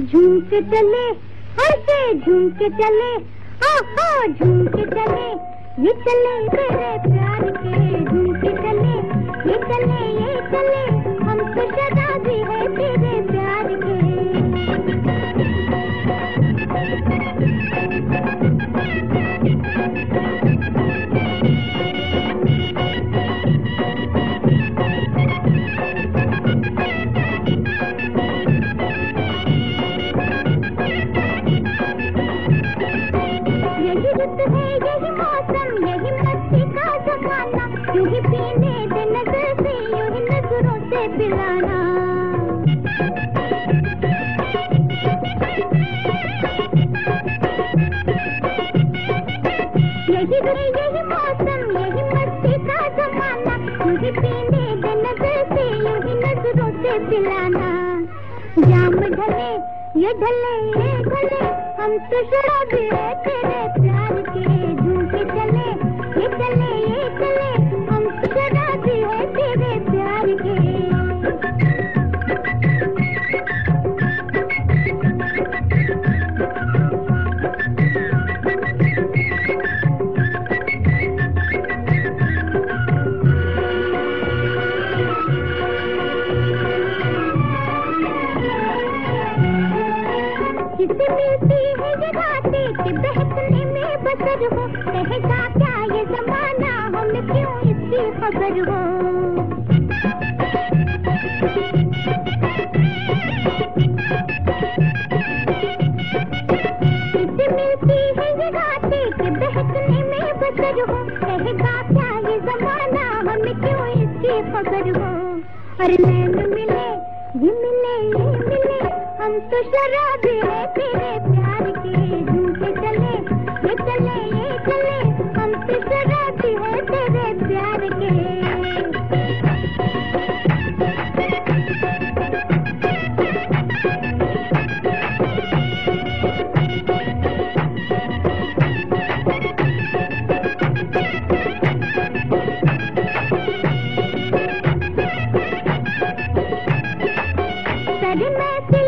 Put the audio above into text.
झूम के चले ऐसे झूम के चले, आहा झूम के चले ये चले मेरे प्यार के झूम के चले ये चले ये चले। ये ढले ये ढले हम तो शराबी है तेरे प्यार किसे मिलती है रातें कि बहकने में बसर हो कहेगा क्या ये जमाना हमें क्यों इसकी खबर हो मिलती है ये कि बहकने में बसर हो कहेगा क्या ये जमाना हमें क्यों इसकी खबर हो अरे नैन मिले ये मिले हम तो शराबी तेरे प्यार के के चले, ये चले ये चले। हम तो शराबी है तेरे प्यार के। में